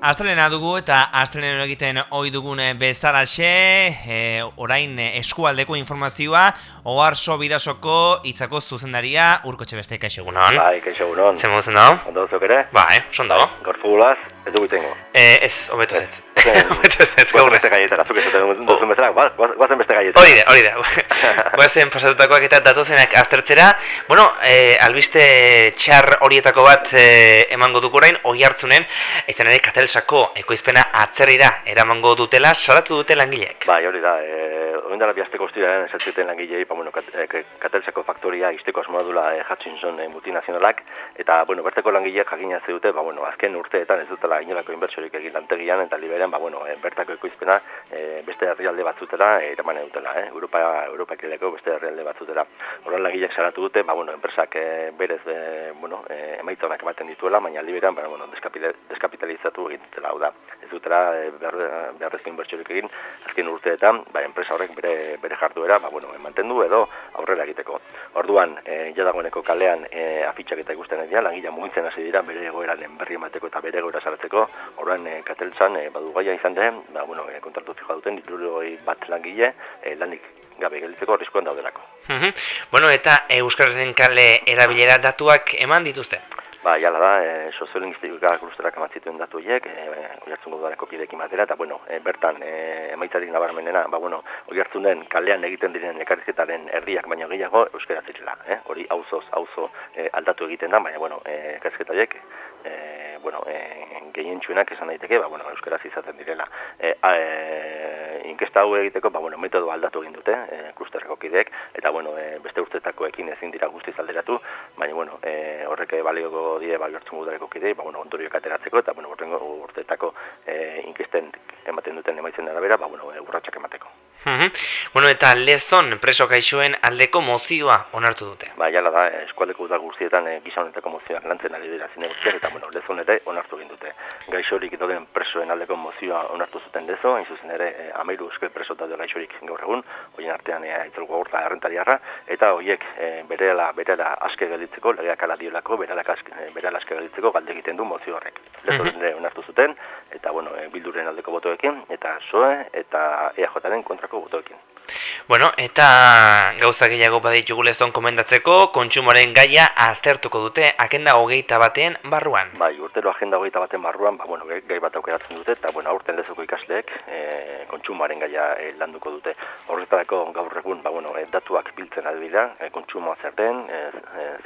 Astelena dugu eta astelena egiten ohi dugun bezalaxe, e, orain eskualdeko informazioa, oharso bidasoko itzako zuzendaria urkotxe beste kaixo egunon. Bai, kaixo egunon. Zer moduzen dago? Ondo zuk ere? Bai, son dago. Gorfugulaz, ez dugu itengo. Eh, ez, hobeto ez. Hobeto ez, ez gaur ez. Beste gaietara, zuk esaten duzun bezala, guazen beste gaietara. Hori da, hori da. Guazen pasatutakoak eta datozenak aztertzera. Bueno, eh, albiste txar horietako bat eh, emango duk orain, oi hartzunen, izan ere katelsako ekoizpena atzerrira eramango dutela, salatu dute langileek. Bai, hori da, eh, oin dara bihazteko ostiraren esatzuten langilei, ba, bueno, kat, katelsako faktoria izteko asmoa dula eh, Hutchinson eh, multinazionalak, eta, bueno, berteko langileak jakina dute, ba, bueno, azken urteetan ez dutela inolako inbertsorik egin lantegian, eta liberan, ba, bueno, eh, bertako ekoizpena eh, beste herrialde batzutela eh, eraman dutela, eh, Europa, Europa ekileko beste herrialde batzutela. Horren langileak salatu dute, ba, bueno, enpresak eh, berez, eh, bueno, eh, emaitzonak ematen dituela, baina liberan, ba, bueno, deskapitalizatu egin dutela, hau da. Ez dutela eh, beharrezko inbertsorik egin, azken urteetan, ba, enpresa horrek bere, bere jarduera, ba, bueno, mantendu edo aurrera egiteko. Orduan, e, jadagoeneko kalean e, afitxak eta ikusten dira, langila mugitzen hasi dira bere egoeran berri emateko eta bere egoera zaratzeko. Orduan, e, kateltzan, e, badu gaia izan den, ba, bueno, e, kontratu fija duten, bat langile, e, lanik gabe gelditzeko arriskoan daudelako. bueno, eta Euskarren kale erabilera datuak eman dituzte? Ba, jala da, e, soziolingistika klusterak amatzituen datu hiek, e, oiartzun godareko kidekin batera, eta bueno, e, bertan, e, emaitzarik nabarmenena, ba, bueno, oiartzun den kalean egiten diren ekarizketaren erdiak baino gehiago euskara zirela, eh? hori auzoz, auzo e, aldatu egiten da, baina, bueno, e, ekarizketa hiek, e, bueno, e, gehientsuenak esan daiteke, ba, bueno, euskaraz izaten direla. E, a, e, inkesta hau egiteko, ba, bueno, metodo aldatu egin dute, e, klusterreko kideek, eta, bueno, e, beste urtetakoekin ezin dira guztiz alderatu, baina, bueno, e, horrek balioko die bai hartzen gudareko kidei, ba, bueno, ondorioak ateratzeko, eta, bueno, urtengo urteetako e, inkesten ematen duten emaitzen arabera, ba, bueno, e, urratxak emateko. Bueno, eta lezon preso gaixoen aldeko mozioa onartu dute. Ba, jala da, eskualdeko udal guztietan e, gisa honetako mozioak lantzen ari dira zineguztiak, eta, bueno, lezon ere onartu egin dute. Gaixorik dauden presoen aldeko mozioa onartu zuten lezo, hain zuzen ere, e, amairu esker preso daude gaixorik gaur egun, hoien artean e, aitzelgo gorta errentariarra, eta hoiek e, berela, berela aske gelditzeko, legeak ala diolako, berela aske, berela aske gelditzeko galde egiten du mozio horrek. Lezo mm -hmm. onartu zuten, eta, bueno, e, bilduren aldeko botoekin, eta SOE, eta EAJaren kontrako botoekin. Bueno, eta gauza gehiago baditugu lezon komendatzeko, kontsumoren gaia aztertuko dute agenda hogeita batean barruan. Bai, urtero agenda hogeita baten barruan, ba, bueno, gai bat aukeratzen dute, eta bueno, aurten lezoko ikasleek e, kontsumoaren gaia e, landuko dute. Horretarako gaur egun, ba, bueno, e, datuak biltzen albida, e, kontsumoa zer den, e,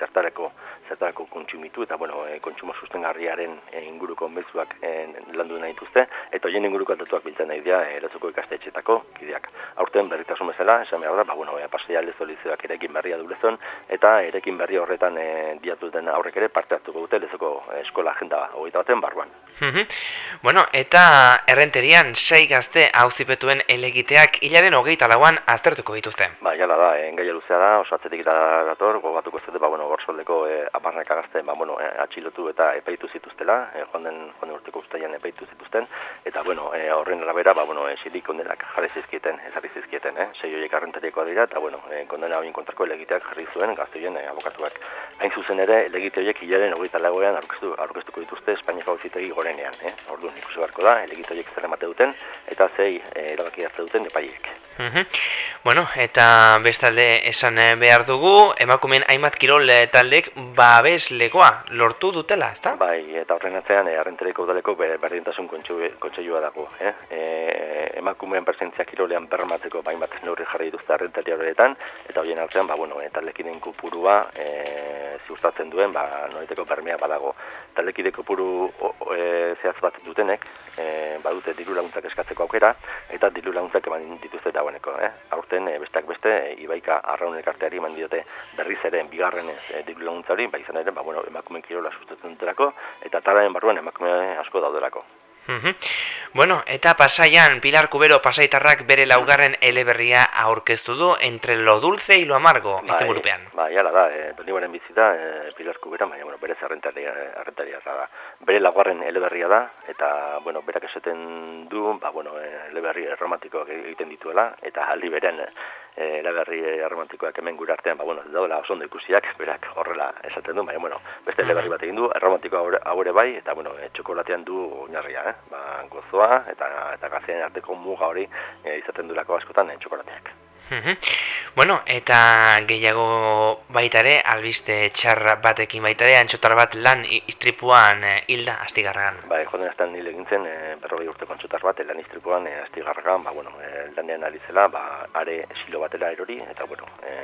zertareko, zertareko kontsumitu, eta bueno, e, kontsumo sustengarriaren e, inguruko mezuak e, landu nahi dituzte, eta hoien inguruko datuak biltzen nahi dira e, lezoko ikastetxetako kideak. Aurten berritasun bezala, esan behar da, ba, bueno, e, pasea lezo lizeoak erekin berria du lezon, eta erekin berri horretan e, diatu den aurrek ere parte hartuko dute lezoko eskola agenda hogeita baten barruan. bueno, eta errenterian sei gazte hauzipetuen elegiteak hilaren hogeita lauan aztertuko dituzte. Ba, jala da, e, engaia luzea da, oso atzetik da gator, gogatuko zete, ba, bueno, gorsoldeko e, amarnak agazte, ba, bueno, e, atxilotu eta epaitu zituztela, e, joan den, joan den urteko ustaian epaitu zituzten, eta, bueno, e, horren arabera, ba, bueno, e, silik jarri zizkieten, ezarri zizkieten, eh? sei horiek arrentarikoa dira, eta, bueno, e, kondena horien kontrako elegiteak jarri zuen gaztoien e, abokatuak. Hain zuzen ere, elegite horiek hilaren hogeita lagoean aurkeztuko dituzte Espainiako gauzitegi gorenean, eh? Orduan ikusi beharko da, elegite horiek zer emate duten, eta zei e, erabaki hartze duten epaiek. Bueno, eta bestalde esan behar dugu, emakumeen hainbat kirol taldek babes legoa lortu dutela, ezta? Bai, eta horren atzean, e, arrentereko udaleko berdintasun kontseilua dago. Eh? E, emakumeen presentzia kirolean bermatzeko bain bat neurri jarri dituzte arrentari horretan, eta horien artean, ba, bueno, e, taldekiden kupurua e, ziurtatzen duen, ba, noriteko bermea badago. Taldekideko puru e, zehaz bat dutenek, e, badute diru laguntzak eskatzeko aukera, eta diru laguntzak eman dituzte dagoeneko. Eh? Aurten, e, besteak beste, e, Ibaika arraun elkarteari eman diote berriz ere bigarrenez e, diru laguntza hori, ba izan ere, ba, bueno, emakumen kirola sustatzen dutelako, eta talaren barruan emakume asko daudelako. Bueno, eta pasaian Pilar Kubero pasaitarrak bere laugarren eleberria aurkeztu du entre lo dulce y lo amargo, bai, izan burupean. Bai, ala da, e, Donibaren bizita, e, Pilar Kubero, baina, bueno, bere zerrentaria da. Bere laugarren eleberria da, eta, bueno, berak esaten du, ba, bueno, eleberri romantikoak egiten dituela, eta aldi beren e, eleberri erromantikoak hemen gure artean, ba, bueno, daudela oso ondo ikusiak, berak horrela esaten du, baina, bueno, beste eleberri bat egin du, erromantiko haure bai, eta, bueno, e, txokolatean du oinarria, eh? ba, gozoa, eta, eta gazien arteko muga hori e, izaten du lako askotan e, txokolateak. Bueno, eta gehiago baita ere, albiste txarra batekin baita ere, antxotar bat lan istripuan e, hilda astigarragan. Ba, joden azten nile gintzen, e, berrogei urteko antxotar bat, lan istripuan e, astigarragan, ba, bueno, e, lanean alizela, ba, are silo batela erori, eta, bueno, e,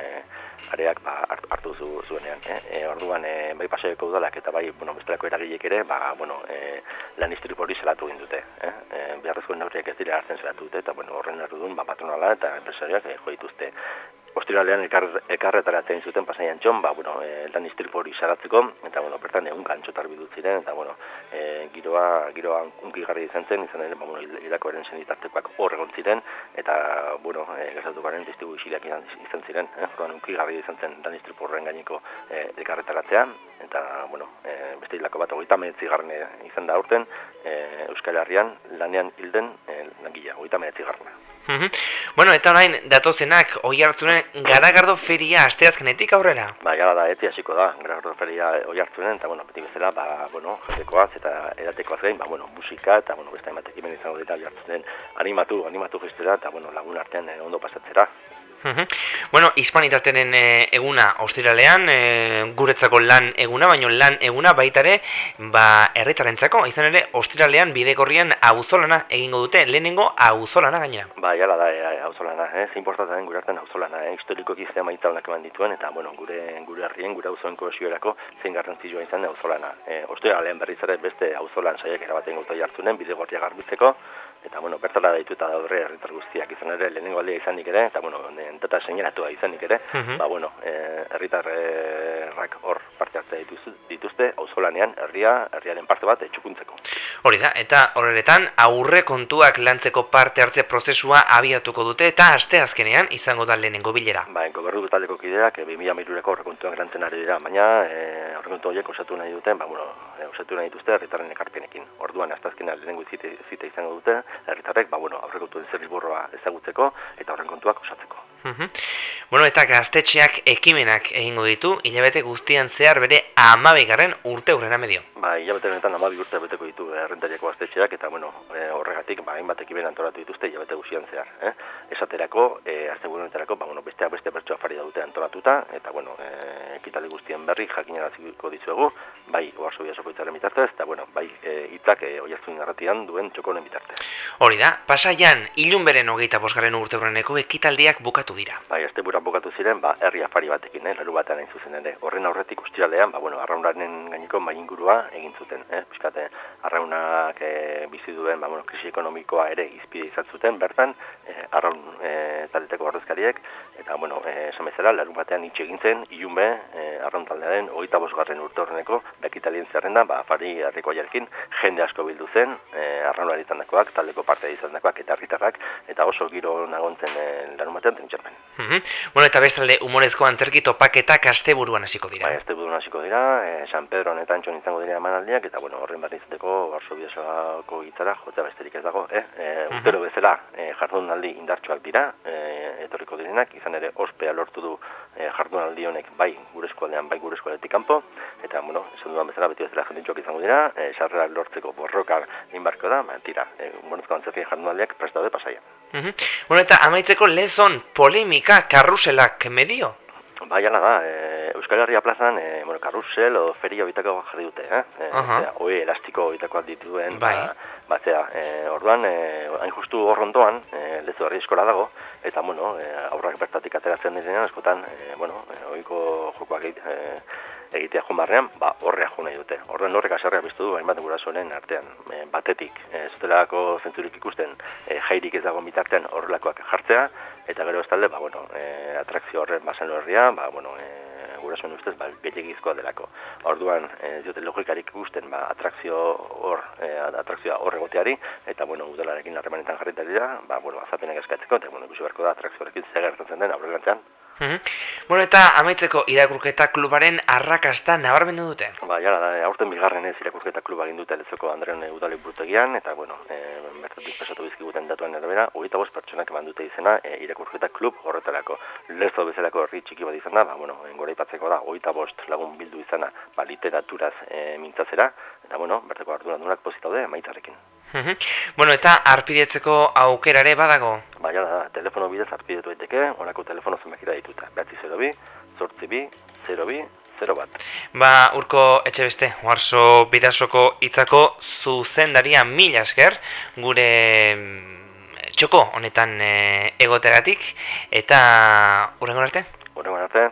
areak ba, hartu zu, zuenean. Eh? E, orduan, e, bai paseeko udalak eta bai, bueno, bestelako eragilek ere, ba, bueno, e, lan istripu hori zelatu egin dute. Eh? E, beharrezko neurriak ez dira hartzen zelatu dute, eta bueno, horren erdu ba, patronala eta enpresariak e, jo dituzte. Ostiralean ekar, ekarretaratzen zuten pasaian txon, ba, bueno, e, lan istripu hori zaratzeko, eta, bueno, bertan egun kantxotar bidut ziren, eta, bueno, e, giroa, giroa unki garri izan zen, izan ere, ba, bueno, irako eren hor egon ziren, eta, bueno, e, gertatu garen distibu isileak izan, izan ziren, eh, unki garri izan zen lan istripu horren gaineko e, ekarretaratzean, eta, bueno, e, beste hilako bat, ogeita mehetzi izan da urten, e, Euskal Herrian lanean hilden e, langila, ogeita mehetzi Bueno, eta orain datozenak oi hartzunen garagardo feria asteazkenetik aurrera? Ba, gara da, eti hasiko da, garagardo feria oi hartzunen, eta, bueno, beti bezala, ba, bueno, jatekoaz eta edatekoaz gain, ba, bueno, musika, eta, bueno, beste ematek imen izango dira oi hartzunen animatu, animatu gestera, eta, bueno, lagun artean eh, ondo pasatzera. Bueno, hispanitatenen e, eguna ostiralean, e, guretzako lan eguna, baino lan eguna baitare, ba, erritarentzako, izan ere, ostiralean bidekorrian auzolana egingo dute, lehenengo auzolana gainera. Ba, jala da, e, auzolana, eh? importatzen gure artean auzolana, eh? historiko giztea maita honak eman dituen, eta, bueno, gure, gure herrien, gure auzoen kohesioerako, zein garrantzioa izan auzolana. E, ostiralean berriz ere beste auzolan saiak erabaten gauta jartzunen, bidegorria garbitzeko, eta bueno, bertala daituta daude herritar guztiak izan ere lehenengo aldia izanik ere eta bueno, entata señalatua izanik ere, mhm. ba bueno, eh herritarrak hor parte hartze dituzte, auzolanean herria, herriaren parte bat etxukuntzeko. Hori da, eta horretan aurre kontuak lantzeko parte hartze prozesua abiatuko dute eta aste azkenean izango da lehenengo bilera. Ba, gobernu taldeko kideak 2013ko aurre kontuak lantzen ari dira, baina eh aurre kontu horiek osatu nahi duten, ba bueno, eh, osatu nahi dituzte herritarren ekarpenekin. Orduan aste azkenean lehenengo zite izango dute herritarrek ba bueno, aurrekontuen zerbiborroa ezagutzeko eta horren kontuak osatzeko. Bueno, eta gaztetxeak ekimenak egingo ditu, hilabete guztian zehar bere amabigarren urte urrena medio. Ba, hilabete honetan amabi urte beteko ditu errentariako gaztetxeak, eta bueno, e, horregatik, ba, hainbat ekimen antolatu dituzte hilabete guztian zehar. Eh? Esaterako, e, azte honetarako, ba, bueno, besteak beste bertsoa fari dute antolatuta, eta bueno, e, ekitali guztien berri jakinaraziko dizuegu, bai, oarzo biasoko itzaren bitartez, eta bueno, bai, e, itzak e, oiaztun garratian duen txokonen bitartez. Hori da, pasaian, ilun beren hogeita bosgarren urte horreneko ekitaldiak bukatu dira. Bai, este buran bukatu ziren, ba, herri afari batekin, eh, laru batean hain zuzen ere. Horren aurretik ustiralean, ba, bueno, arraunaren gaineko main ingurua egin zuten, eh, piskate, arraunak eh, bizi duen, ba, bueno, krisi ekonomikoa ere izpide izan zuten, bertan, eh, arraun eh, taldeteko horrezkariek, eta, bueno, eh, esan bezala, laru batean itxe egin zen, ilun be, eh, arraun taldearen, oita bosgarren urte horreneko, dakitalien zerrenda, ba, afari harriko jarkin, jende asko bildu zen, eh, arraunari dakoak, taldeko parte izan dakoak, eta herritarrak eta oso giro nagontzen eh, larun batean, German. Mm Bueno, eta bestalde humorezko antzerki topaketak asteburuan hasiko dira. Bai, asteburuan hasiko dira, e, San Pedro honetan txon izango dira emanaldiak eta bueno, horren bat izateko Varsoviasako gitzara jotzea besterik ez dago, eh? E, urtero bezala e, jardunaldi indartsuak dira, e, etorriko direnak, izan ere ospea lortu du e, jardunaldi honek bai gure eskualdean, bai gure eskualdetik kanpo eta bueno, esan duan bezala beti bezala jendintxoak izango dira, e, sarrera lortzeko borroka inbarko da, ba, tira, e, humorezko antzerki jardunaldiak prestaude pasaia. Mm Bueno, eta amaitzeko lezon polemika karruselak medio? Bai, ala da, e, Euskal Herria plazan, e, bueno, karrusel o feria bitako jarri dute, eh? E, Hoi elastiko bitako dituen, bai. ba, batzea, e, orduan, e, hain justu horrondoan, e, lezu herri eskola dago, eta, bueno, e, aurrak bertatik ateratzen direnean, eskotan, e, bueno, e, oiko jokoak egite, egitea jomarrean, ba, horrea jo nahi dute. Horren horrek aserrea biztu du, hainbat gurasoen artean, e, batetik, e, zutelako zentzurik ikusten, e, jairik ez dago mitartean horrelakoak jartzea, eta gero ez talde, ba, bueno, e, atrakzio horren basen horria, ba, bueno, e, gurasoen ustez, ba, gehiagizkoa delako. Orduan, e, diote logikarik ikusten, ba, atrakzio hor, e, atrakzioa hor egoteari, eta, bueno, udalarekin harremanetan jarrita dira, ba, bueno, azapenak eskatzeko, eta, bueno, ikusi beharko da, atrakzio horrekin zegertatzen den, aurrelantzean, Mhm. Bueno, eta amaitzeko irakurketa klubaren arrakasta nabarmendu dute. Ba, jara, da, aurten bigarren ez irakurketa kluba egin dute letzoko Andrean udali burutegian, eta, bueno, e, bertatik pasatu bizkiguten datuen erbera, hogeita bost pertsonak eman dute izena e, irakurketa klub horretarako. Lezo bezalako herri txiki bat izan da, ba, bueno, engora ipatzeko da, hogeita bost lagun bildu izana, ba, literaturaz e, mintzatzera, eta, bueno, bertako arduradunak pozitaude maitzarekin. Mhm. bueno, eta arpidetzeko aukerare badago? Ba, da, telefono bidez arpidetu daiteke, honako telefono zenbakira dituta. Behatzi 0 bi, sortzi bi, 0 bi, 0 bat. Ba, urko etxe beste, oarzo bidasoko hitzako zuzendaria mila esker, gure mm, txoko honetan e, egoteratik, eta urrengo arte? Horrengo arte.